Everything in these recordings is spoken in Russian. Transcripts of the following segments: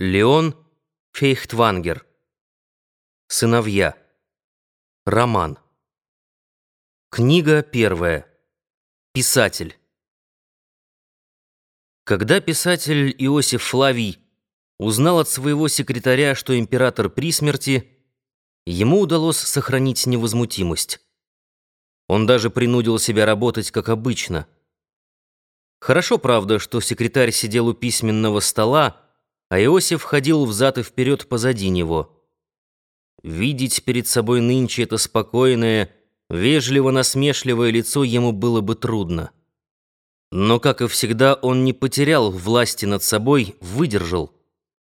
Леон Фейхтвангер. Сыновья. Роман. Книга первая. Писатель. Когда писатель Иосиф Флавий узнал от своего секретаря, что император при смерти, ему удалось сохранить невозмутимость. Он даже принудил себя работать как обычно. Хорошо, правда, что секретарь сидел у письменного стола, а Иосиф ходил взад и вперед позади него. Видеть перед собой нынче это спокойное, вежливо-насмешливое лицо ему было бы трудно. Но, как и всегда, он не потерял власти над собой, выдержал.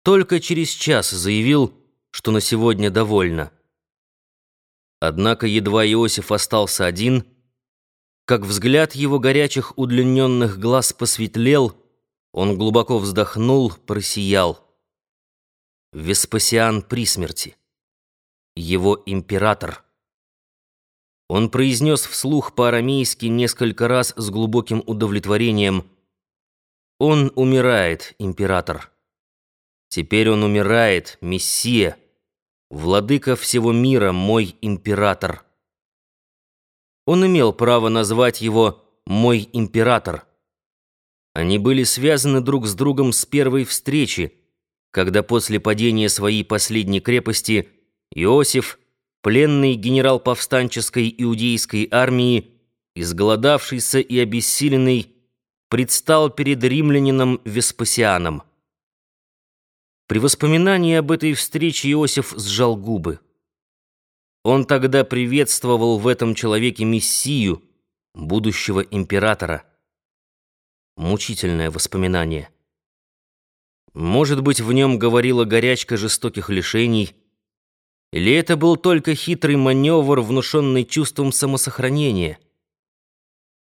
Только через час заявил, что на сегодня довольно. Однако едва Иосиф остался один, как взгляд его горячих удлиненных глаз посветлел, он глубоко вздохнул, просиял. Веспасиан при смерти. Его император. Он произнес вслух по-арамейски несколько раз с глубоким удовлетворением. «Он умирает, император. Теперь он умирает, мессия, владыка всего мира, мой император». Он имел право назвать его «мой император». Они были связаны друг с другом с первой встречи, когда после падения своей последней крепости Иосиф, пленный генерал повстанческой иудейской армии, изголодавшийся и обессиленный, предстал перед римлянином Веспасианом. При воспоминании об этой встрече Иосиф сжал губы. Он тогда приветствовал в этом человеке мессию, будущего императора мучительное воспоминание. Может быть, в нем говорила горячка жестоких лишений, или это был только хитрый маневр, внушенный чувством самосохранения?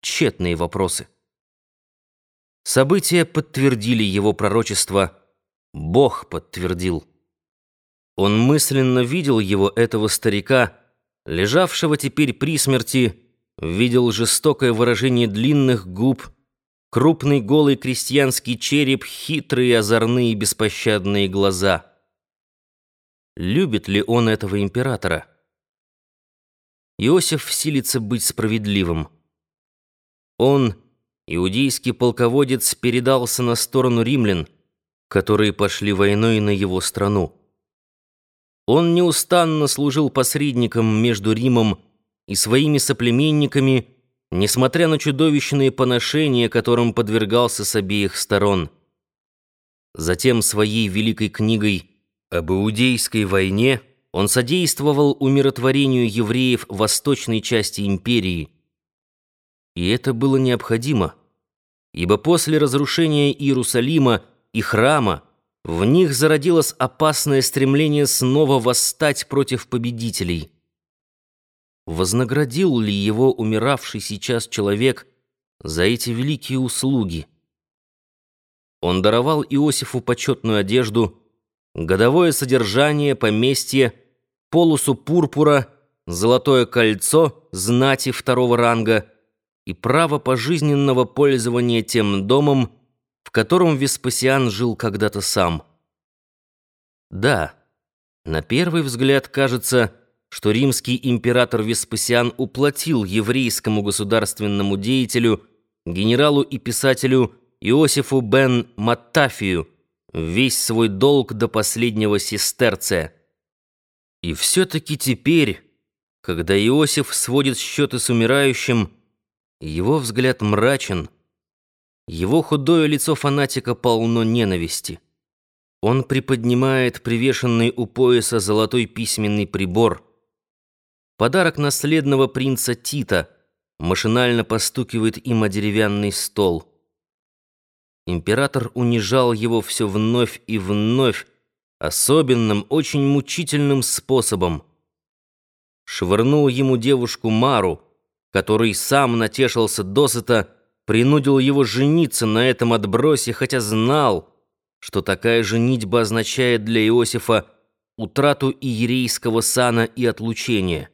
Тщетные вопросы. События подтвердили его пророчество, Бог подтвердил. Он мысленно видел его, этого старика, лежавшего теперь при смерти, видел жестокое выражение длинных губ, Крупный голый крестьянский череп, хитрые, озорные, беспощадные глаза. Любит ли он этого императора? Иосиф силится быть справедливым. Он, иудейский полководец, передался на сторону римлян, которые пошли войной на его страну. Он неустанно служил посредником между Римом и своими соплеменниками, несмотря на чудовищные поношения, которым подвергался с обеих сторон. Затем своей великой книгой об Иудейской войне он содействовал умиротворению евреев восточной части империи. И это было необходимо, ибо после разрушения Иерусалима и храма в них зародилось опасное стремление снова восстать против победителей вознаградил ли его умиравший сейчас человек за эти великие услуги. Он даровал Иосифу почетную одежду, годовое содержание, поместье, полосу пурпура, золотое кольцо, знати второго ранга и право пожизненного пользования тем домом, в котором Веспасиан жил когда-то сам. Да, на первый взгляд кажется, что римский император Веспасиан уплатил еврейскому государственному деятелю, генералу и писателю Иосифу бен Маттафию весь свой долг до последнего сестерция. И все-таки теперь, когда Иосиф сводит счеты с умирающим, его взгляд мрачен, его худое лицо фанатика полно ненависти. Он приподнимает привешенный у пояса золотой письменный прибор — Подарок наследного принца Тита машинально постукивает им о деревянный стол. Император унижал его все вновь и вновь, особенным, очень мучительным способом. Швырнул ему девушку Мару, который сам натешился досыта, принудил его жениться на этом отбросе, хотя знал, что такая женитьба означает для Иосифа утрату иерейского сана и отлучения.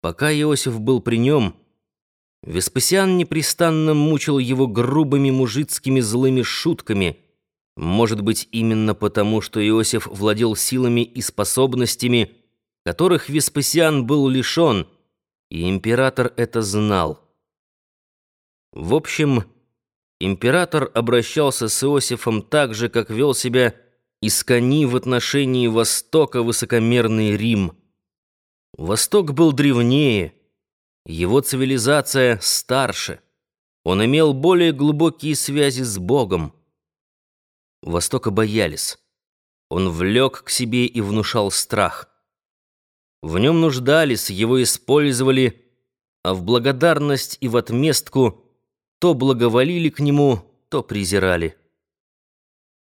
Пока Иосиф был при нем, Веспасиан непрестанно мучил его грубыми мужицкими злыми шутками, Может быть, именно потому, что Иосиф владел силами и способностями, которых Веспасиан был лишен, и император это знал. В общем, император обращался с Иосифом так же, как вел себя Искони в отношении Востока высокомерный Рим. Восток был древнее, его цивилизация старше, он имел более глубокие связи с Богом. Востока боялись. Он влек к себе и внушал страх. В нем нуждались, его использовали, а в благодарность и в отместку то благоволили к нему, то презирали.